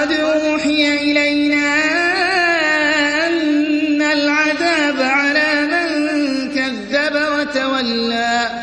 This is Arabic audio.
قد أوحي إلينا أن العذاب على من كذب وتولى